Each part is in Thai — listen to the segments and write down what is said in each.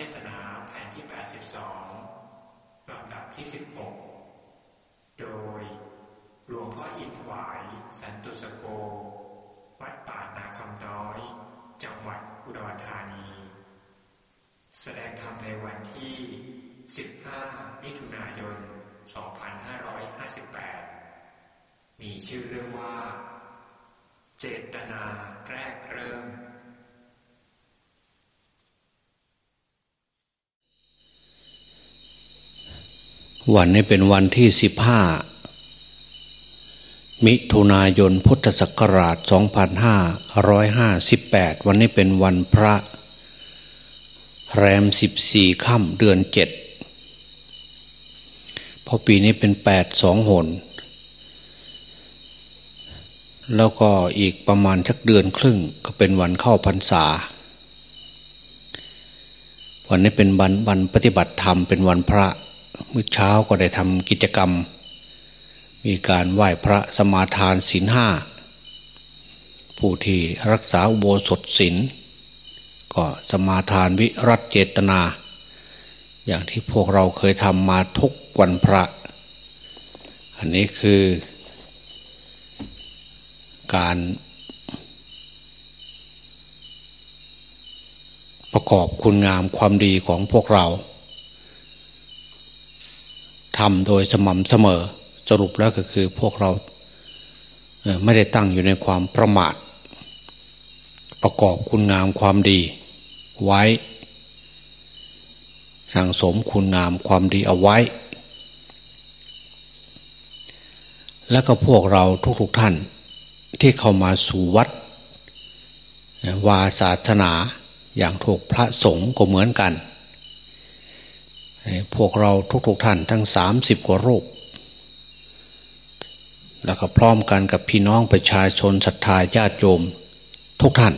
เทศนาแผ่นที่ 82 ลำดับที่ 16 โดย หลวงพ่ออินถวาย สันตุสโก วัดป่านาคำน้อย จังหวัดอุดรธานี แสดงธรรมในวันที่ 15 มิถุนายน 2558 มีชื่อเรื่องว่า เจตนาแรกเริ่ม วันนี้เป็นวันที่สิบห้ามิถุนายนพุทธศักราช 2558 วันนี้เป็นวันพระ แรม 14 ค่ำเดือน 7 พอปีนี้เป็น8 2หน แล้วก็อีกประมาณชักเดือนครึ่งก็เป็นวันเข้าพรรษา วันนี้เป็นวันวันปฏิบัติธรรมเป็นวันพระ เมื่อเช้าก็ได้ทำกิจกรรม มีการไหว้พระสมาทานศีลห้าผู้ที่รักษาอุโบสถศีลก็สมาทานวิรัตเจตนา อย่างที่พวกเราเคยทำมาทุกวันพระ อันนี้คือการประกอบคุณงามความดีของพวกเรา ทำโดยสม่ำเสมอ สรุปแล้วก็คือพวกเราไม่ได้ตั้งอยู่ในความประมาท ประกอบคุณงามความดีไว้ สั่งสมคุณงามความดีเอาไว้ แล้วก็พวกเราทุกๆทท่านที่เข้ามาสู่วัด วาศาสนาอย่างถูกพระสงฆ์ก็เหมือนกัน พวกเราทุกๆทท่านทั้งสามสิบกว่ารูป แล้วก็พร้อมกันกับพี่น้องประชาชนศรัทธาญาติโยมทุกท่าน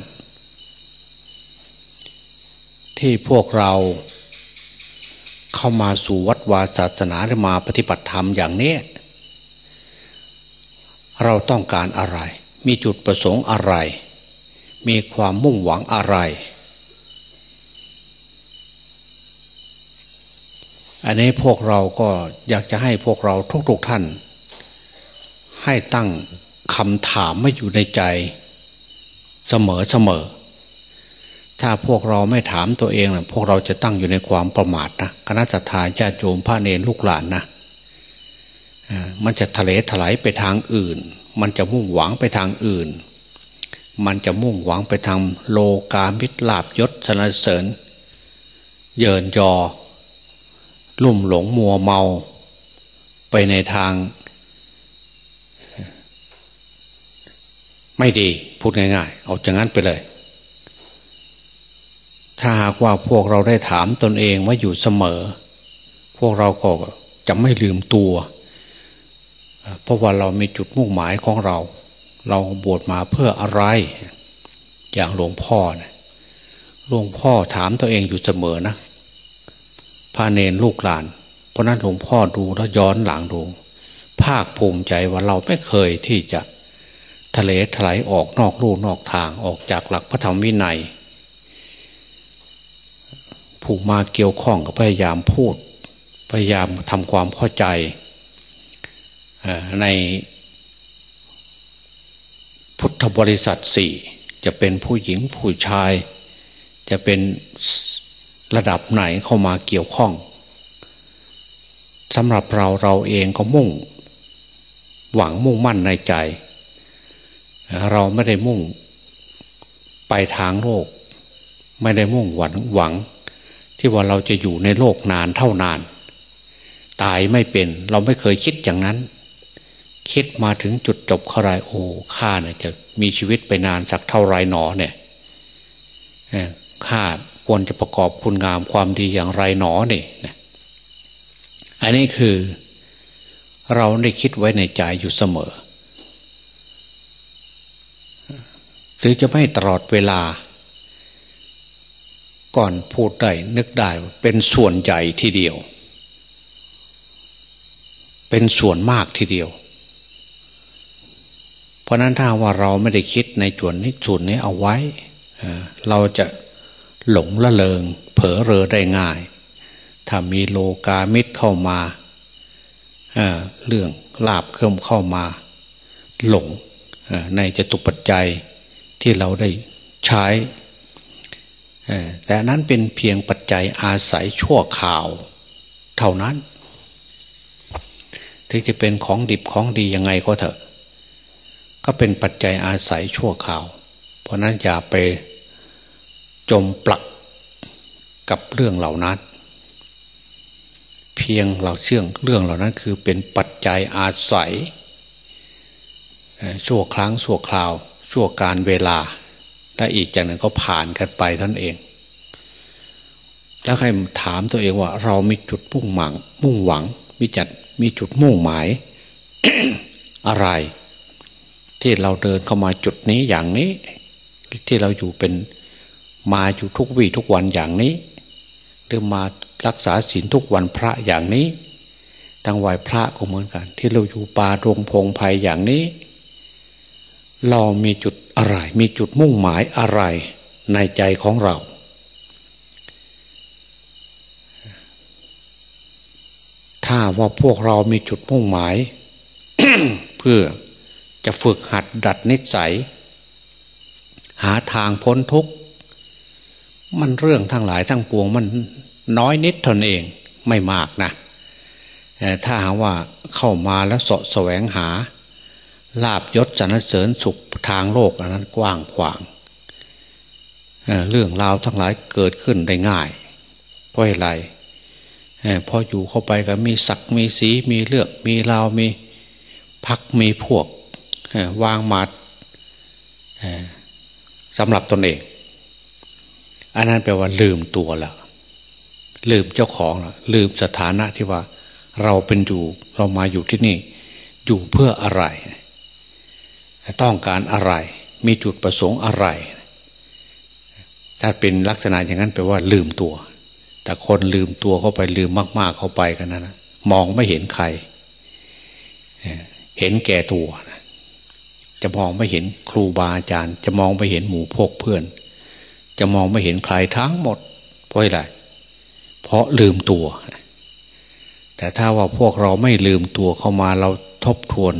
ที่พวกเราเข้ามาสู่วัดวาศาสนาหรือมาปฏิบัติธรรมอย่างนี้ เราต้องการอะไร มีจุดประสงค์อะไร มีความมุ่งหวังอะไร อันนี้พวกเราก็อยากจะให้พวกเราทุกๆทท่าน ให้ตั้งคำถามไม่อยู่ในใจเสมอเสมอ ถ้าพวกเราไม่ถามตัวเองนะพวกเราจะตั้งอยู่ในความประมาทนะคณะสัตยาญาติโยมพระเนรลูกหลานนะมันจะทะเลถลายไปทางอื่น มันจะมุ่งหวังไปทางอื่น มันจะมุ่งหวังไปทางโลกามิตรลาบยศสนะเสริญ เยินยอ ลุ่มหลงมัวเมาไปในทาง ไม่ดีพูดง่ายๆ เอาจากนั้นไปเลย ถ้าหากว่าพวกเราได้ถามตนเองว่าอยู่เสมอ พวกเราก็จะไม่ลืมตัว เพราะว่าเรามีจุดมุ่งหมายของเรา เราบวชมาเพื่ออะไร อย่างหลวงพ่อเนี่ยหลวงพ่อถามตัวเองอยู่เสมอนะ พาเนนลูกหลาน เพราะนั้นหลวงพ่อดูแล้วย้อนหลังดู ภาคภูมิใจว่าเราไม่เคยที่จะทะเลถลายออกนอกลู่นอกทางออกจากหลักพระธรรมวินัย ผู้มาเกี่ยวข้องก็พยายามพูด พยายามทำความเข้าใจในพุทธบริษัทสี่จะเป็นผู้หญิงผู้ชาย จะเป็น ระดับไหนเข้ามาเกี่ยวข้องสำหรับเราเราเองก็มุ่ง หวังมุ่งมั่นในใจ เราไม่ได้มุ่งไปทางโลก ไม่ได้มุ่งหวังหวัง ที่ว่าเราจะอยู่ในโลกนานเท่านาน ตายไม่เป็นเราไม่เคยคิดอย่างนั้น คิดมาถึงจุดจบเขาไรโอ้ข้าเนี่ยจะมีชีวิตไปนานสักเท่าไรหนอเนี่ยข้า ควรจะประกอบคุณงามความดีอย่างไรหนอเนี่ยอันนี้คือเราได้คิดไว้ในใจอยู่เสมอ ถึงจะไม่ตลอดเวลา ก่อนพูดได้นึกได้เป็นส่วนใหญ่ทีเดียว เป็นส่วนมากทีเดียว เพราะนั้นถ้าว่าเราไม่ได้คิดในส่วนนี้ส่วนนี้เอาไว้ เราจะ หลงละเลง เผลอเรอได้ง่าย ถ้ามีโลกามิตรเข้ามาเเรื่องลาบเคลื่อมเข้ามา หลงในจตุปัจจัยที่เราได้ใช้ แต่นั้นเป็นเพียงปัจจัยอาศัยชั่วข่าว เท่านั้น ถึงจะเป็นของดิบของดียังไงก็เถอะ ก็เป็นปัจจัยอาศัยชั่วข่าว เพราะนั้นอย่าไป จมปลักกับเรื่องเหล่านั้น เพียงเราเชื่องเรื่องเหล่านั้นคือเป็นปัจจัยอาศัยชั่วครั้งชั่วคราว ชั่วการเวลา และอีกจากนั้นก็ผ่านกันไปท่านเอง แล้วใครถามตัวเองว่า เรามีจุดมุ่งหวัง มุ่งหวังมีจัดมีจุดมุ่งหมาย อะไร ที่เราเดินเข้ามาจุดนี้อย่างนี้ ที่เราอยู่เป็น มาอยู่ทุกวี่ทุกวันอย่างนี้หรือมารักษาศีลทุกวันพระอย่างนี้ตั้งไหวพระก็เหมือนกัน ที่เราอยู่ป่ารงพงไพ่อย่างนี้ เรามีจุดอะไร มีจุดมุ่งหมายอะไรในใจของเรา ถ้าว่าพวกเรามีจุดมุ่งหมาย เพื่อจะฝึกหัดดัดนิสัย หาทางพ้นทุกข์ มันเรื่องทั้งหลายทั้งปวงมันน้อยนิดทนเองไม่มากนะถ้าหาว่าเข้ามาแล้วสะแสวงหา ลาบยศจันเสริญสุขทางโลกอันนั้นกว้างขวางเรื่องราวทั้งหลายเกิดขึ้นได้ง่าย เพราะอะไรพออยู่เข้าไปก็มีศักมีสีมีเลือกมีราวมีพักมีพวกวางมาดสำหรับตนเอง อันนั้นแปลว่าลืมตัวล้วลืมเจ้าของล้วลืมสถานะที่ว่า เราเป็นอยู่เรามาอยู่ที่นี่ อยู่เพื่ออะไร ต้องการอะไร มีจุดประสงค์อะไร ถ้าเป็นลักษณะอย่างนั้นแปลว่า ลืมตัว แต่คนลืมตัวเข้าไปลืมมาก ๆเข้าไปกันนะนะมองไม่เห็นใคร เห็นแก่ตัว จะมองไม่เห็นครูบาอาจารย์ จะมองไม่เห็นหมู่พกเพื่อน จะมองไม่เห็นใครทั้งหมด เพราะอะไรเพราะลืมตัว แต่ถ้าว่าพวกเราไม่ลืมตัวเข้ามาเราทบทวน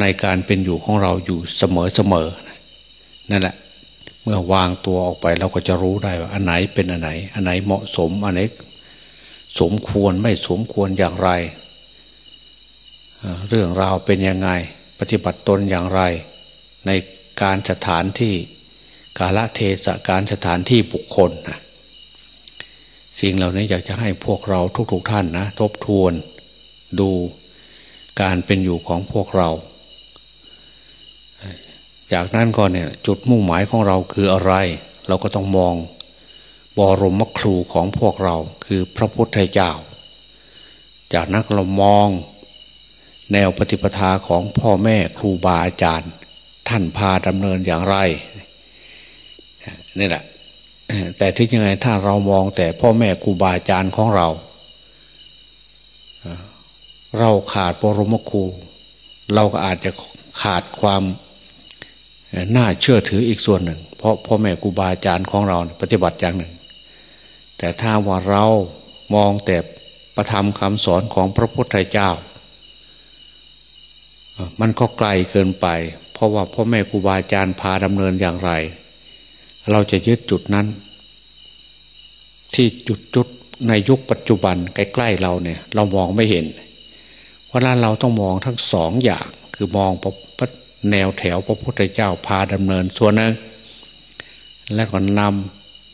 ในการเป็นอยู่ของเราอยู่เสมอเสมอนั่นแหละ เมื่อวางตัวออกไปเราก็จะรู้ได้ว่าอันไหนเป็นอันไหน อันไหนเหมาะสมอันไหนสมควรไม่สมควรอย่างไร เรื่องราวเป็นยังไง ปฏิบัติตนอย่างไร ในการสถานที่ กาลเทศการสถานที่บุคคลนะสิ่งเหล่านี้อยากจะให้พวกเราทุกๆทท่านนะ ทบทวนดูการเป็นอยู่ของพวกเรา จากนั้นก็เนี่ยจุดมุ่งหมายของเราคืออะไร เราก็ต้องมองบรมครูของพวกเราคือพระพุทธเจ้า จากนั้นเรามองแนวปฏิปทาของพ่อแม่ครูบาอาจารย์ ท่านพาดำเนินอย่างไร นี่แหละแต่ที่ยังไงถ้าเรามองแต่พ่อแม่ครูบาอาจารย์ของเรา เราขาดปรมครู เราก็อาจจะขาดความน่าเชื่อถืออีกส่วนหนึ่ง เพราะพ่อแม่ครูบาอาจารย์ของเราปฏิบัติอย่างหนึ่ง แต่ถ้าว่าเรามองแต่ประธรรมคำสอนของพระพุทธเจ้า มันก็ไกลเกินไป เพราะว่าพ่อแม่ครูบาอาจารย์พาดำเนินอย่างไร เราจะยึดจุดนั้น ที่จุดจุดในยุคปัจจุบันใกล้ๆเราเนี่ย เรามองไม่เห็น เพราะนั้นเราต้องมองทั้งสองอย่างคือมองแนวแถวพระพุทธเจ้าพาดำเนินส่วนนึงและก็น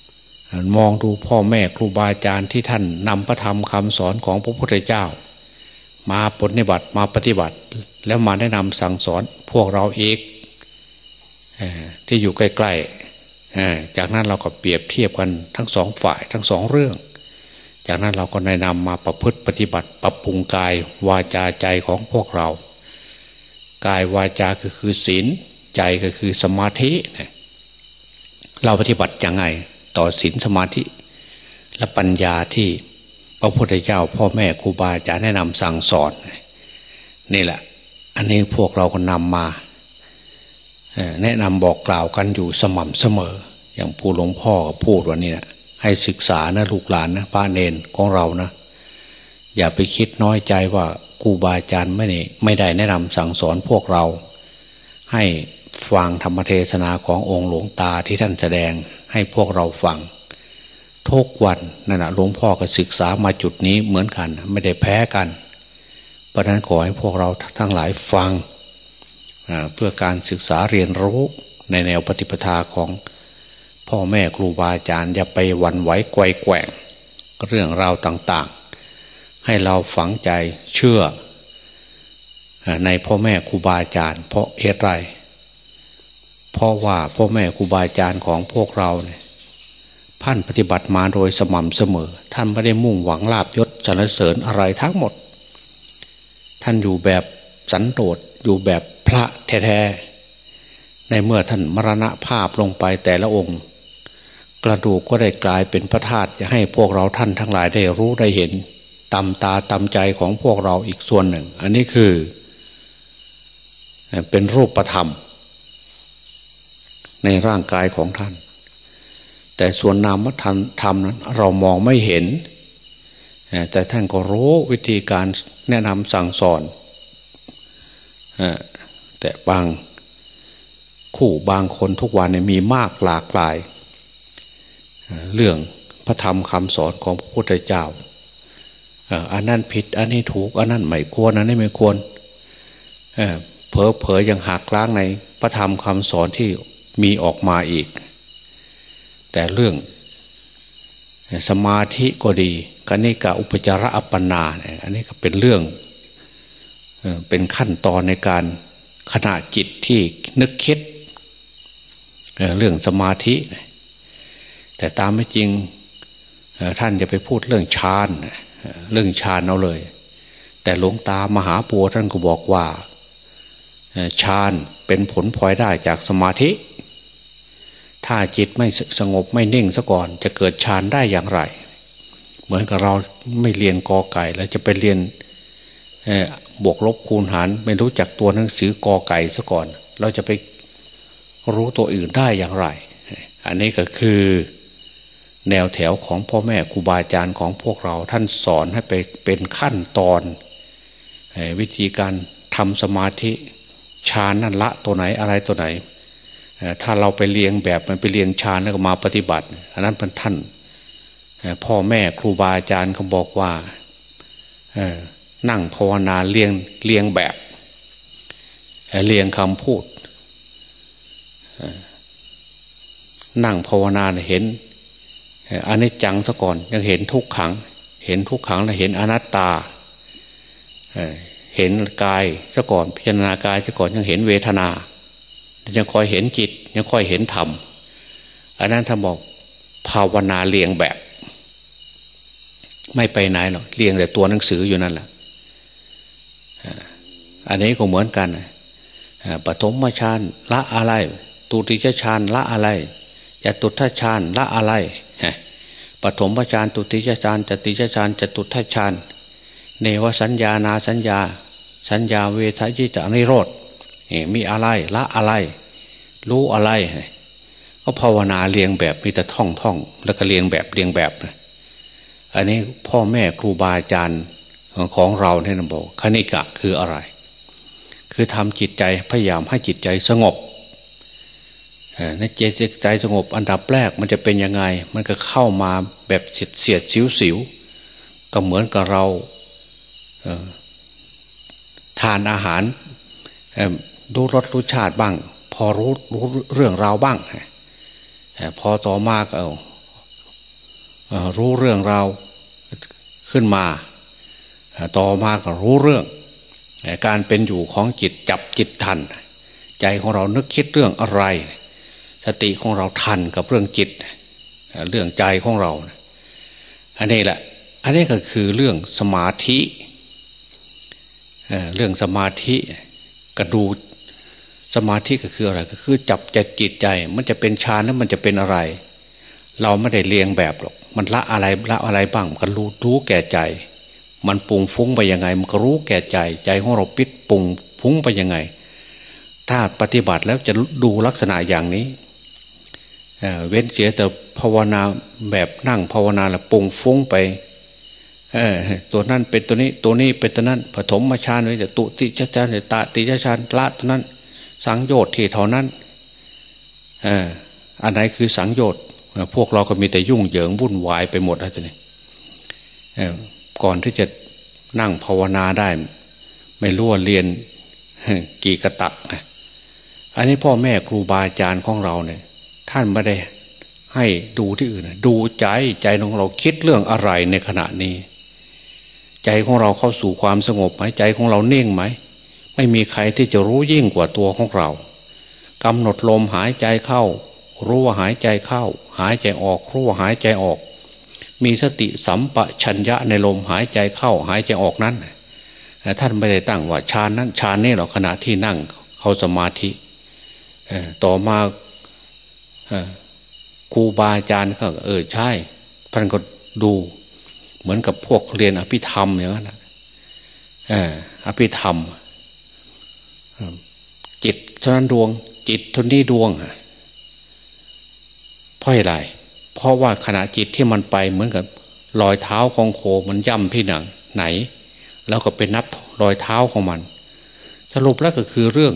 ำมองดูพ่อแม่ครูบาอาจารย์ที่ท่านนำพระธรรมคำสอนของพระพุทธเจ้า มาปฏิบัติมาปฏิบัติ แล้วมาแนะนำสั่งสอนพวกเราเองที่อยู่ใกล้ๆ จากนั้นเราก็เปรียบเทียบกันทั้งสองฝ่ายทั้งสองเรื่อง จากนั้นเราก็แนะนำมาประพฤติปฏิบัติ ปรับปรุงกายวาจาใจของพวกเรา กายวาจาก็คือศีลใจก็คือสมาธิ เราปฏิบัติยังไงต่อศีลสมาธิ และปัญญาที่พระพุทธเจ้าพ่อแม่ครูบาอาจารย์แนะนำสั่งสอนนี่แหละ อันนี้พวกเราก็นำมา แนะนำบอกกล่าวกันอยู่สม่ำเสมอ อย่างผู้หลวงพ่อพูดวันนี้นะให้ศึกษานะลูกหลานนะป้าเนนของเรานะ อย่าไปคิดน้อยใจว่าครูบาอาจารย์ไม่ได้ไม่ได้แนะนำสั่งสอนพวกเรา ให้ฟังธรรมเทศนาขององค์หลวงตาที่ท่านแสดงให้พวกเราฟังทุกวันนั่นแหะหลวงพ่อก็ศึกษามาจุดนี้เหมือนกัน ไม่ได้แพ้กัน เพราะนั้นขอให้พวกเราทั้งหลายฟัง เพื่อการศึกษาเรียนรู้ในแนวปฏิปทาของพ่อแม่ครูบาอาจารย์อย่าไปวันไหวไกวแกว่ง เรื่องราวต่างๆ ให้เราฝังใจเชื่อ ในพ่อแม่ครูบาอาจารย์ เพราะเหตุไรเพราะว่าพ่อแม่ครูบาอาจารย์ของพวกเราเนี่ยท่านปฏิบัติมาโดยสม่ำเสมอ ท่านไม่ได้มุ่งหวังลาบยศสรรเสริญอะไรทั้งหมด ท่านอยู่แบบสันโดษ อยู่แบบพระแท้ๆในเมื่อท่านมรณภาพลงไปแต่ละองค์ กระดูกก็ได้กลายเป็นพระธาตุจะให้พวกเราท่านทั้งหลายได้รู้ได้เห็นตำตาตำใจของพวกเราอีกส่วนหนึ่ง อันนี้คือ เป็นรูปธรรม ในร่างกายของท่าน แต่ส่วนนามธรรมนั้น เรามองไม่เห็น แต่ท่านก็รู้วิธีการแนะนำสั่งสอน แต่บางคู่บางคนทุกวันเนี่ยมีมากหลากหลาย เรื่องพระธรรมคำสอนของพระพุทธเจ้าอันนั้นผิด อันนี้ถูก อันนั้นไม่ควรอันนี้ไม่ควรเผลอเผยยังหักล้างในพระธรรมคำสอนที่มีออกมาอีก แต่เรื่องสมาธิก็ดีกนิกาอุปจาระอัปปนาเนี่ยอันนี้ก็เป็นเรื่อง เป็นขั้นตอนในการขณะจิตที่นึกคิดเรื่องสมาธิ แต่ตามไม่จริงท่านจะไปพูดเรื่องฌานเรื่องฌานเอาเลย แต่หลวงตามหาปัวท่านก็บอกว่าฌานเป็นผลพลอยได้จากสมาธิ ถ้าจิตไม่สงบไม่นิ่งซะก่อน จะเกิดฌานได้อย่างไร เหมือนกับเราไม่เรียนกอไก่แล้วจะไปเรียน บวกลบคูณหารไม่รู้จักตัวหนังสือกอไก่ซะก่อน เราจะไปรู้ตัวอื่นได้อย่างไร อันนี้ก็คือแนวแถวของพ่อแม่ครูบาอาจารย์ของพวกเราท่านสอนให้ไปเป็นขั้นตอน วิธีการทำสมาธิฌานนั่นละตัวไหนอะไรตัวไหน ถ้าเราไปเรียงแบบมันไปเรียนฌานแล้วก็มาปฏิบัติ อันนั้นเป็นท่าน พ่อแม่ครูบาอาจารย์เขาบอกว่า นั่งภาวนาเรียงเรียงแบบเรียงคำพูด นั่งภาวนาเห็นอันนี้จังซะก่อน ยังเห็นทุกขัง เห็นทุกขังแล้วเห็นอนัตตาเห็นกายซะก่อน พิจารณากายซะก่อนยังเห็นเวทนา ยังคอยเห็นจิต ยังคอยเห็นธรรมอันนั้นท่านบอกภาวนาเลียงแบบ ไม่ไปไหนหรอกเลียงแต่ตัวหนังสืออยู่นั่นแหละ อันนี้ก็เหมือนกันปฐมฌานละอะไรตุติยฌานละอะไรจตุทัฌานละอะไรปฐมฌานตุติยฌานจติยฌานจตุทัฌานเนวสัญญานาสัญญา สัญญาเวทยิจานิโรธมีอะไรละอะไร รู้อะไรก็ภาวนาเรียงแบบมีแต่ท่องท่องแล้วก็เรียงแบบเรียงแบบ อันนี้พ่อแม่ครูบาอาจารย์ของเราเนี่ยนะบอกคณิกะคืออะไร คือทำจิตใจพยายามให้จิตใจสงบในใจใจสงบอันดับแรกมันจะเป็นยังไง มันก็เข้ามาแบบเสียดเสียดสิวสิวก็เหมือนกับเราทานอาหารรู้รสรู้ชาติบ้าง พอรู้รู้เรื่องราวบ้างพอต่อมาก็รู้เรื่องราวขึ้นมา ต่อมาก็รู้เรื่อง การเป็นอยู่ของจิตจับจิตทัน ใจของเรานึกคิดเรื่องอะไร สติของเราทันกับเรื่องจิต เรื่องใจของเรา อันนี้แหละ อันนี้ก็คือเรื่องสมาธิเรื่องสมาธิกระดูสมาธิก็คืออะไรก็คือจับใจจิตใจ มันจะเป็นฌานแล้วมันจะเป็นอะไร เราไม่ได้เรียงแบบหรอก มันละอะไรละอะไรบ้างมันรู้รู้แก่ใจ มันปุงฟุ้งไปยังไง มันก็รู้แก่ใจ ใจของเราปิดปุงฟุ้งไปยังไง ถ้าปฏิบัติแล้วจะดูลักษณะอย่างนี้เว้นเสียแต่ภาวนาแบบนั่งภาวนาละปุงฟุ้งไปตัวนั้นเป็นตัวนี้ตัวนี้เป็นตัวนั้นปฐมมาชาไว้แต่ตุติชฌานตาติชฌานละตัวนั้น สังโยชน์ที่เท่านั้นอันไหนคือสังโยชน์พวกเราก็มีแต่ยุ่งเหยิงวุ่นวายไปหมดอะไรนี่ ก่อนที่จะนั่งภาวนาได้ ไม่รู้ว่าเรียนกี่กระตักอันนี้พ่อแม่ครูบาอาจารย์ของเราเนี่ย ท่านไม่ได้ให้ดูที่อื่น ดูใจใจของเราคิดเรื่องอะไรในขณะนี้ ใจของเราเข้าสู่ความสงบไหมใจของเราเน่งไหม ไม่มีใครที่จะรู้ยิ่งกว่าตัวของเรากำหนดลมหายใจเข้า รู้ว่าหายใจเข้า หายใจออก รู้ว่าหายใจออก มีสติสัมปชัญญะในลมหายใจเข้าหายใจออกนั้นท่านไม่ได้ตั้งว่าฌานนั้นฌานนี่หรอกขณะที่นั่งเขาสมาธิต่อมาครูบาอาจารย์ก็เออใช่ท่านก็ดูเหมือนกับพวกเรียนอภิธรรมอย่างนั้นอภิธรรม จิตเท่านั้นดวง จิตเท่านี้ดวงเพราะอะไรเพราะว่าขณะจิตที่มันไปเหมือนกับรอยเท้าของโคมันย่ำที่หนังไหน แล้วก็เป็นนับรอยเท้าของมัน สรุปแล้วก็คือเรื่อง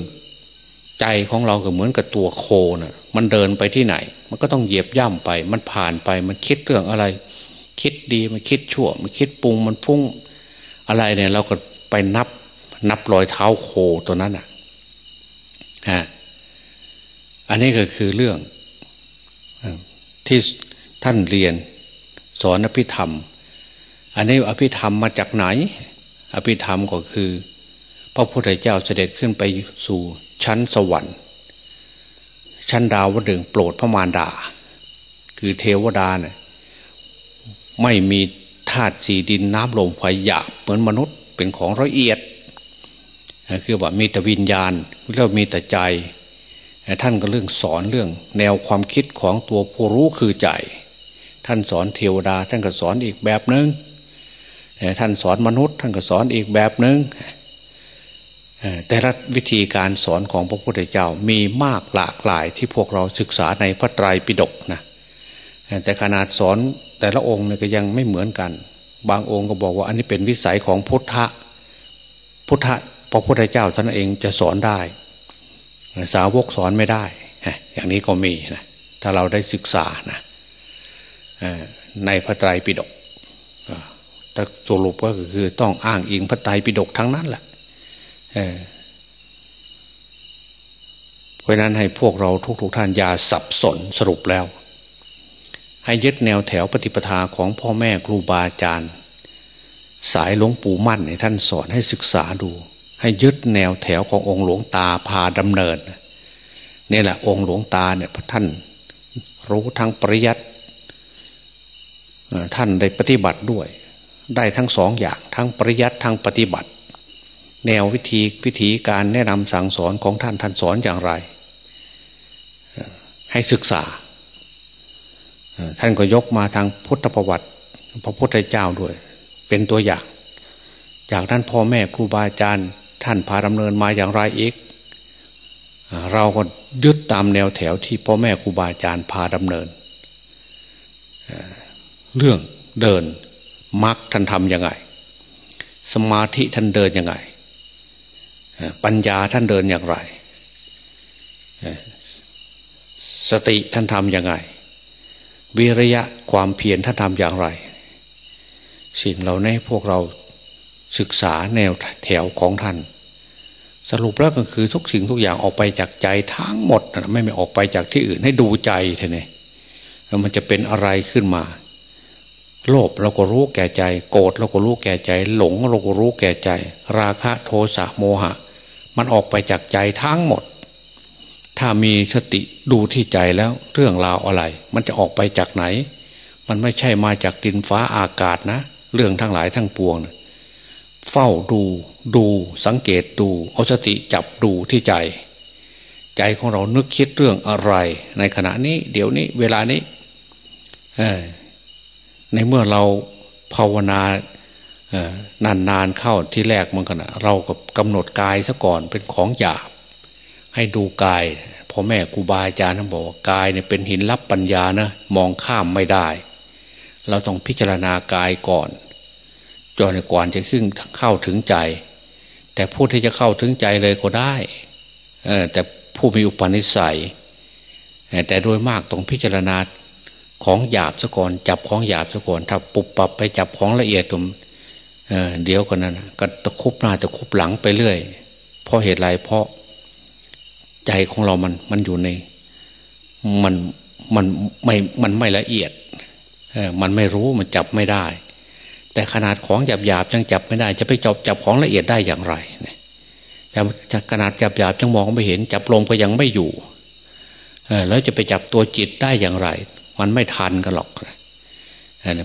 ใจของเราก็เหมือนกับตัวโคนะ่ะ มันเดินไปที่ไหน มันก็ต้องเหยียบย่ำไป มันผ่านไป มันคิดเรื่องอะไร คิดดีมันคิดชั่ว มันคิดปรุงมันฟุ้งอะไรเนี่ย เราก็ไปนับนับรอยเท้าโคตัวนั้นอะฮะอันนี้ก็คือเรื่องที่ ท่านเรียน สอนอภิธรรม อันนี้อภิธรรมมาจากไหน อภิธรรมก็คือ พระพุทธเจ้าเสด็จขึ้นไปสู่ชั้นสวรรค์ ชั้นดาวดึงโปรดพระมารดา คือเทวดาเนี่ยไม่มีธาตุสีดินน้ำลมไฟหยาบเหมือนมนุษย์เป็นของละเอียด คือว่ามีแต่วิญญาณแล้วมีแต่ใจ ท่านก็เรื่องสอนเรื่องแนวความคิดของตัวผู้รู้คือใจ ท่านสอนเทวดา ท่านก็สอนอีกแบบหนึง่งท่านสอนมนุษย์ ท่านก็สอนอีกแบบหนึง่งแต่ละวิธีการสอนของพระพุทธเจ้ามีมากหลากหลายที่พวกเราศึกษาในพระไตรปิฎกนะแต่ขนาดสอนแต่ละองค์เนี่ยก็ยังไม่เหมือนกัน บางองค์ก็บอกว่าอันนี้เป็นวิสัยของพุทธะพุทธะพระพุทธเจ้าท่านเองจะสอนได้ สาวกสอนไม่ได้ อย่างนี้ก็มีนะถ้าเราได้ศึกษานะ ในพระไตรปิฎกแต่สรุปก็คือต้องอ้างอิงพระไตรปิฎกทั้งนั้นแหละเพราะนั้นให้พวกเราทุกๆทท่านอย่าสับสนสรุปแล้ว ให้ยึดแนวแถวปฏิปทาของพ่อแม่ครูบาอาจารย์ สายหลวงปู่มั่นในท่านสอนให้ศึกษาดู ให้ยึดแนวแถวขององค์หลวงตาพาดำเนินนี่แหละองค์หลวงตาเนี่ยท่านรู้ทั้งปริยัติ ท่านได้ปฏิบัติด้วย ได้ทั้งสองอย่างทั้งปริยัติทั้งปฏิบัติ แนววิธีวิธีการแนะนำสั่งสอนของท่านท่านสอนอย่างไร ให้ศึกษา ท่านก็ยกมาทางพุทธประวัติพระพุทธเจ้าด้วย เป็นตัวอย่าง จากนั้นพ่อแม่ครูบาอาจารย์ ท่านพาดำเนินมาอย่างไรอีกเราก็ยึดตามแนวแถวที่พ่อแม่ครูบาอาจารย์พาดำเนิน เรื่องเดินมรรคท่านทำยังไง สมาธิท่านเดินยังไง ปัญญาท่านเดินอย่างไร สติท่านทำย่างไรวิริยะความเพียรท่านทำอย่างไร สิ่งเหล่านี้พวกเราศึกษาแนวแถวของท่าน สรุปแล้วก็คือทุกสิ่งทุกอย่างออกไปจากใจทั้งหมด ไม่ไม่ออกไปจากที่อื่นให้ดูใจเท่นี่แล้วมันจะเป็นอะไรขึ้นมา โลภเราก็รู้แก่ใจ โกรธเราก็รู้แก่ใจ หลงเราก็รู้แก่ใจ ราคะโทสะโมหะ มันออกไปจากใจทั้งหมด ถ้ามีสติดูที่ใจแล้วเรื่องราวอะไร มันจะออกไปจากไหน มันไม่ใช่มาจากดินฟ้าอากาศนะ เรื่องทั้งหลายทั้งปวงนะเฝ้าดูดูสังเกตดู เอาสติจับดูที่ใจ ใจของเรานึกคิดเรื่องอะไร ในขณะนี้ เดี๋ยวนี้ เวลานี้ ในเมื่อเราภาวนานานๆเข้าที่แรกมันกันะเรากับกำหนดกายซะก่อนเป็นของหยาบ ให้ดูกายพ่อแม่ครูบาอาจารย์ท่านบอกกายเนี่ยเป็นหินรับปัญญานะมองข้ามไม่ได้ เราต้องพิจารณากายก่อนจนก่อนจะขึ้นเข้าถึงใจ แต่ผู้ที่จะเข้าถึงใจเลยก็ได้แต่ผู้มีอุปนิสัยแต่โดยมากต้องพิจารณา ของหยาบซะก่อน จับของหยาบซะก่อน ถ้าปุบปับไปจับของละเอียดตมเดี๋ยวกันนั้นก็ตะคุบหน้าตะคุบหลังไปเรื่อย เพราะเหตุไรเพราะใจของเรามันมันอยู่ใน มันมันไม่มันไม่ละเอียดมันไม่รู้มันจับไม่ได้ แต่ขนาดของหยาบหยาบยังจับไม่ได้ จะไปจับจับของละเอียดได้อย่างไรแต่ขนาดหยาบหยาบยังมองไม่เห็น จับลมก็ยังไม่อยู่แล้วจะไปจับตัวจิตได้อย่างไร มันไม่ทันกันหรอก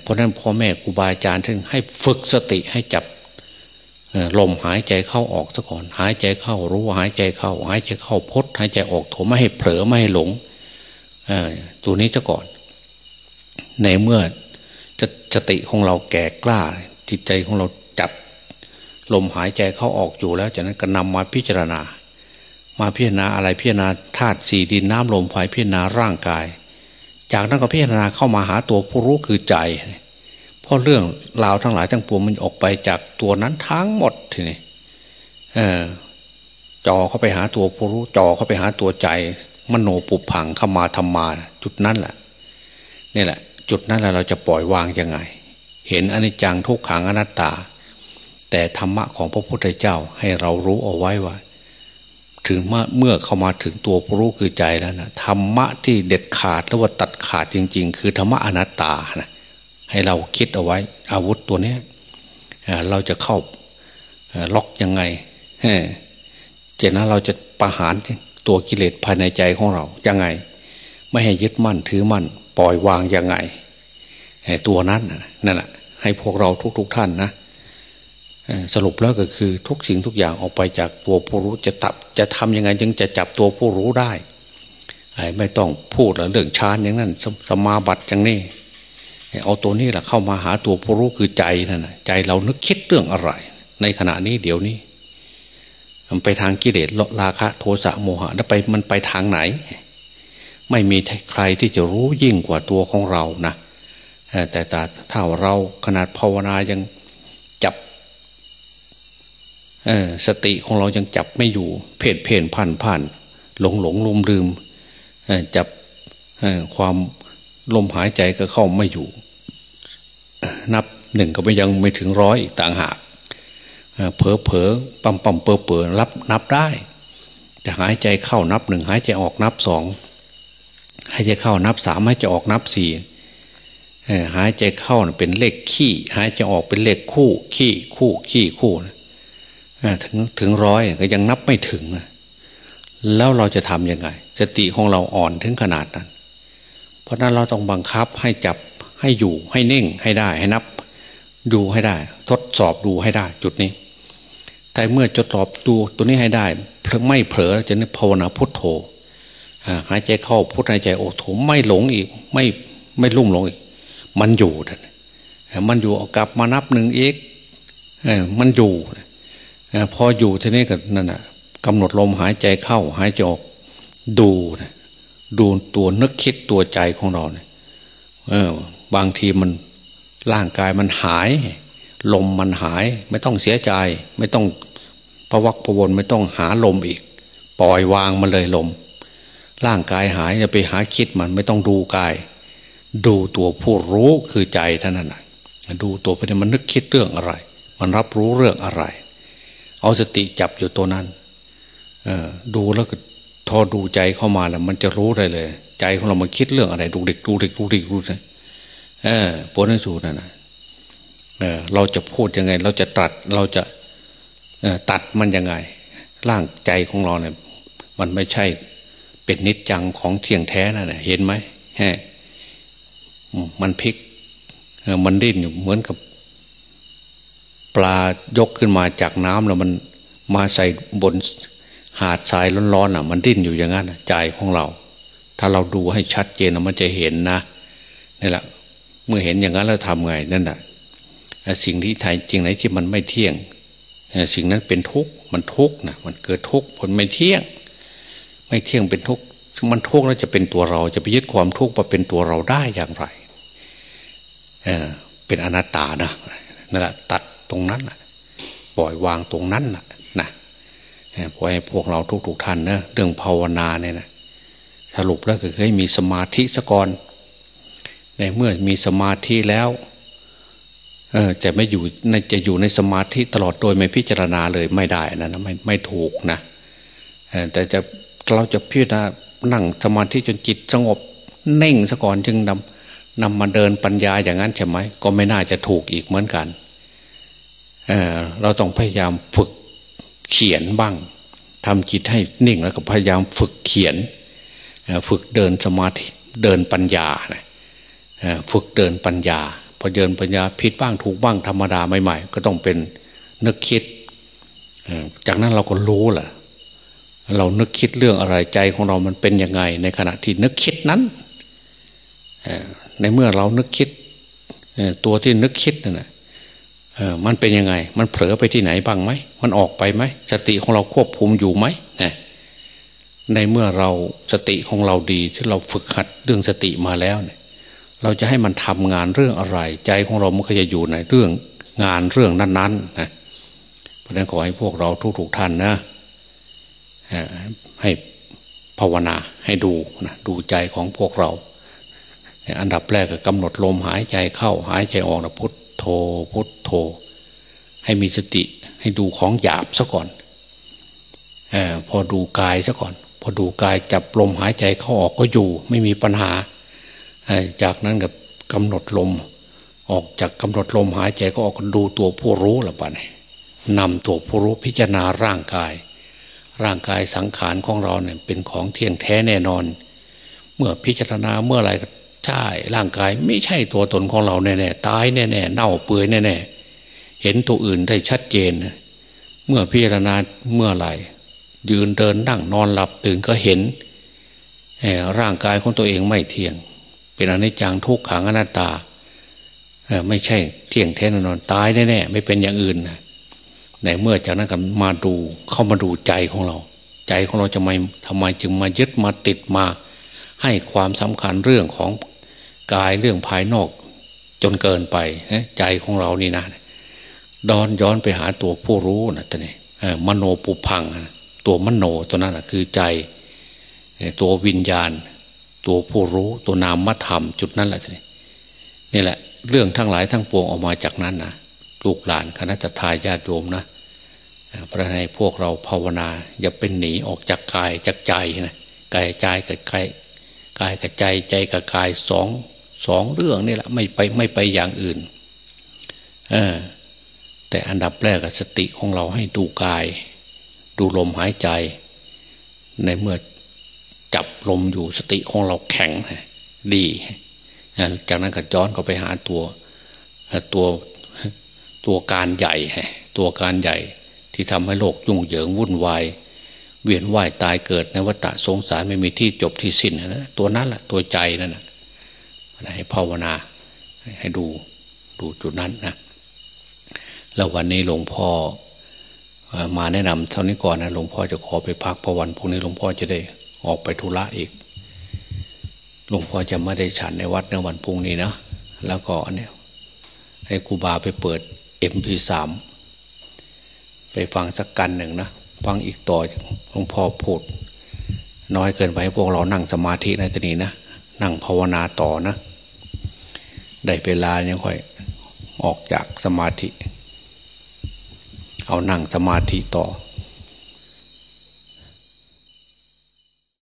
เพราะนั้นพ่อแม่ครูบาอาจารย์ท่านให้ฝึกสติให้จับลมหายใจเข้าออกซะก่อน หายใจเข้ารู้หายใจเข้า หายใจเข้าพดหายใจออกโถไม่ให้เผลอไม่ให้หลงตัวนี้ซะก่อน ในเมื่อจะสติของเราแก่กล้า จิตใจของเราจับลมหายใจเข้าออกอยู่แล้ว จากนั้นก็นำมาพิจารณา มาพิจารณาอะไรพิจารณาธาตุสี่ดินน้ำลมไฟพิจารณาร่างกาย จากนั้นก็พิจารณาเข้ามาหาตัวผู้รู้คือใจเพราะเรื่องราวทั้งหลายทั้งปวงมันออกไปจากตัวนั้นทั้งหมดทีนี้จอเข้าไปหาตัวผู้รู้จอเข้าไปหาตัวใจ มโนปุพังเข้ามาธรรมา จุดนั้นแหละนี่แหละ จุดนั้นแหละเราจะปล่อยวางยังไง เห็นอนิจจังทุกขังอนัตตา แต่ธรรมะของพระพุทธเจ้าให้เรารู้เอาไว้ว่า ถึงเมื่อเข้ามาถึงตัวผู้รู้คือใจแล้วนะธรรมะที่เด็ดขาดแล้วว่าตัดขาดจริง ๆ คือธรรมะอนัตตานะให้เราคิดเอาไว้อาวุธตัวนี้เราจะเข้าล็อกยังไงเจนั้นเราจะประหารตัวกิเลสภายในใจของเรายังไง ไม่ให้ยึดมั่นถือมั่น ปล่อยวางยังไงตัวนั้นนั่นแหละให้พวกเราทุกๆทท่านนะ สรุปแล้วก็คือทุกสิ่งทุกอย่างออกไปจากตัวผู้รู้จะตับจะทำยังไงจึงจะจับตัวผู้รู้ได้ไม่ต้องพูดเรื่องชานอย่างนั้นสมาบัติอย่างนี้เอาตัวนี้แหละเข้ามาหาตัวผู้รู้คือใจนั่นใจเรานึกคิดเรื่องอะไร ในขณะนี้เดี๋ยวนี้มันไปทางกิเลสราคะ โทสะโมหะแล้วไปมันไปทางไหน ไม่มีใครที่จะรู้ยิ่งกว่าตัวของเรานะแต่แต่ถ้าเราขนาดภาวนายัง สติของเรายังจับไม่อยู่ เพศเพนผ่านผ่าน หลงหลงลืมลืมจับความลมหายใจก็เข้าไม่อยู่ นับหนึ่งก็ไม่ยังไม่ถึงร้อยต่างหากเผลอเผลอปั๊มปั๊มเปอเปอรับนับได้แต่หายใจเข้านับหนึ่งหายใจออกนับสองหายใจเข้านับสามหายใจออกนับสี่หายใจเข้าเป็นเลขขี้ หายใจออกเป็นเลขคู่ ขี้คู่ขี้คู่ ถึงถึงร้อยก็ยังนับไม่ถึง แล้วเราจะทำยังไง สติของเราอ่อนถึงขนาดนั้น เพราะนั้นเราต้องบังคับให้จับให้อยู่ให้นิ่งให้ได้ให้นับ ดูให้ได้ ทดสอบดูให้ได้ จุดนี้ แต่เมื่อจดสอบดูตัวนี้ให้ได้เพิ่งไม่เผลอจะนึกภาวนาพุทโธหายใจเข้าพุทหายใจโอ้โถไม่หลงอีก ไม่ไม่ลุ่มหลงอีก มันอยู่มันอยู่กลับมานับหนึ่งอีกมันอยู่ พออยู่ที่นี้ก็นั่นน่ะกำหนดลมหายใจเข้าหายใจออกดูนะดูตัวนึกคิดตัวใจของเราเนี่ยเออบางทีมันร่างกายมันหาย ลมมันหาย ไม่ต้องเสียใจ ไม่ต้องประวักประวนไม่ต้องหาลมอีก ปล่อยวางมันเลยลม ร่างกายหายจะไปหาคิดมันไม่ต้องดูกาย ดูตัวผู้รู้คือใจท่านั้นดูตัวไปมันนึกคิดเรื่องอะไร มันรับรู้เรื่องอะไร เอาสติจับอยู่ตัวนั้นดูแล้วก็ทอดูใจเข้ามาแล้วมันจะรู้ได้เลย ใจของเรามันคิดเรื่องอะไร ดูเด็กดูเด็กดูเด็กดูเลยเออปวดในสูตรนะเออเราจะพูดยังไง เราจะตัดเราจะตัดมันยังไง ร่างใจของเราเนี่ย มันไม่ใช่เป็นนิจจังของเที่ยงแท้นะ่ะเห็นไหมฮะมันพลิกมันดิ้นอยู่เหมือนกับ ปลายกขึ้นมาจากน้ำแล้วมันมาใส่บนหาดทรายร้อนๆอะ มันดิ้นอยู่อย่างนั้นใจของเรา ถ้าเราดูให้ชัดเจนมันจะเห็นนะนี่แหละ เมื่อเห็นอย่างนั้นแล้วทำไงนั่นแหะสิ่งที่ไทยจริงไหนที่มันไม่เที่ยง สิ่งนั้นเป็นทุกข์มันทุกข์นะมันเกิดทุกข์ผลไม่เที่ยง ไม่เที่ยงเป็นทุกข์มันทุกข์แล้วจะเป็นตัวเราจะไปยึดความทุกข์มาเป็นตัวเราได้อย่างไรเออเป็นอนัตตานะนั่นแหละตัด ตรงนั้นนะปล่อยวางตรงนั้นนะนะพอให้พวกเราทุกๆท่านนะเรื่องภาวนาเนี่ยนะสรุปแล้วคือให้มีสมาธิสกอนในเมื่อมีสมาธิแล้วเออจะไม่อยู่จะอยู่ในสมาธิตลอดโดยไม่พิจารณาเลยไม่ได้นะนะไม่ไม่ถูกนะแต่จะเราจะพิจารณานั่งสมาธิจนจิตสงบเน่งซะก่อนจึงนำนำมาเดินปัญญาอย่างนั้นใช่ไหมก็ไม่น่าจะถูกอีกเหมือนกัน เเราต้องพยายามฝึกเขียนบ้างทำจิตให้นิ่งแล้วก็พยายามฝึกเขียน ฝึกเดินสมาธิเดินปัญญาฝึกเดินปัญญา พอเดินปัญญาผิดบ้างถูกบ้างธรรมดาใหม่ๆ ก็ต้องเป็นนึกคิด จากนั้นเราก็รู้แหละเรานึกคิดเรื่องอะไรใจของเรามันเป็นยังไง ในขณะที่นึกคิดนั้นในเมื่อเรานึกคิดตัวที่นึกคิดนั่นแหะ มันเป็นยังไง มันเผลอไปที่ไหนบ้างไหม มันออกไปไหม สติของเราควบคุมอยู่ไหมในเมื่อเราสติของเราดีที่เราฝึกหัดเรื่องสติมาแล้วเนี่ย เราจะให้มันทำงานเรื่องอะไร ใจของเรามันก็จะอยู่ในเรื่องงานเรื่องนั้นๆนะเพราะนั้นขอให้พวกเราทุกๆท่านนะให้ภาวนาให้ดูนะดูใจของพวกเรา อันดับแรกก็กำหนดลมหายใจเข้าหายใจออกนะพุทธ โธพุทโธ ให้มีสติให้ดูของหยาบซะก่อนอพอดูกายซะก่อน พอดูกายจับลมหายใจเข้าออกก็อยู่ ไม่มีปัญหา จากนั้นกับกำหนดลม ออกจากกำหนดลมหายใจก็ออกดูตัวผู้รู้ละปะเนี่ยนำตัวผู้รู้พิจารณาร่างกาย ร่างกายสังขารของเราเนี่ยเป็นของเที่ยงแท้แน่นอน เมื่อพิจารณาเมื่อไรก็ ใช่ ร่างกายไม่ใช่ตัวตนของเราแน่ๆตายแน่ๆเน่าเปื่อยแน่ๆเห็นตัวอื่นได้ชัดเจน เมื่อพิจารณาเมื่อไหร่ ยืนเดินนั่งนอนหลับตื่นก็เห็นร่างกายของตัวเองไม่เที่ยง เป็นอนิจจังทุกขังอนัตตาไม่ใช่เที่ยงแท้นอนตายแน่ๆไม่เป็นอย่างอื่นในเมื่อจากนั้นก็มาดูเข้ามาดูใจของเรา ใจของเราจะไม่ทำไมจึงมายึดมาติดมา ให้ความสำคัญเรื่องของ กายเรื่องภายนอกจนเกินไปใจของเรานี่นะดอนย้อนไปหาตัวผู้รู้นะตอนนี้มโนปุพังตัวมโนตัวนั้นคือใจ ตัววิญญาณ ตัวผู้รู้ตัวนามธรรม จุดนั้นแหละนี่แหละ เรื่องทั้งหลายทั้งปวงออกมาจากนั้นนะลูกหลานคณะทาญาติโยมนะพระในพวกเราภาวนา อย่าเป็นหนีออกจากกายจากใจนะกายใจกับกายกายกับใจใจกับกายสอง สองเรื่องนี่แหละไม่ไปไม่ไปอย่างอื่นเออแต่อันดับแรกสติของเราให้ดูกาย ดูลมหายใจ ในเมื่อจับลมอยู่สติของเราแข็งดี จากนั้นก็ย้อนก็ไปหาตัวตัวตัวการใหญ่ ตัวการใหญ่ที่ทำให้โลกยุ่งเหยิงวุ่นวายเวียนว่ายตายเกิดในวัฏสงสารไม่มีที่จบที่สิ้นนะตัวนั้นแหละตัวใจนั่นนะ ให้ภาวนาให้ดูดูจุดนั้นนะแล้ววันนี้หลวงพ่อมาแนะนำเท่านี้ก่อนนะหลวงพ่อจะขอไปพักพระวันพรุ่งนี้หลวงพ่อจะได้ออกไปธุระอีกหลวงพ่อจะไม่ได้ฉันในวัดในวันพรุ่งนี้นะแล้วก็เนี่ยให้ครูบาไปเปิดเอ็มพีสามไปฟังสักกันหนึ่งนะฟังอีกต่อหลวงพ่อพูด น้อยเกินไปพวกเรานั่งสมาธิในตอนนี้นะ นั่งภาวนาต่อนะ ได้เวลาเนี่ยค่อยออกจากสมาธิ เอานั่งสมาธิต่อ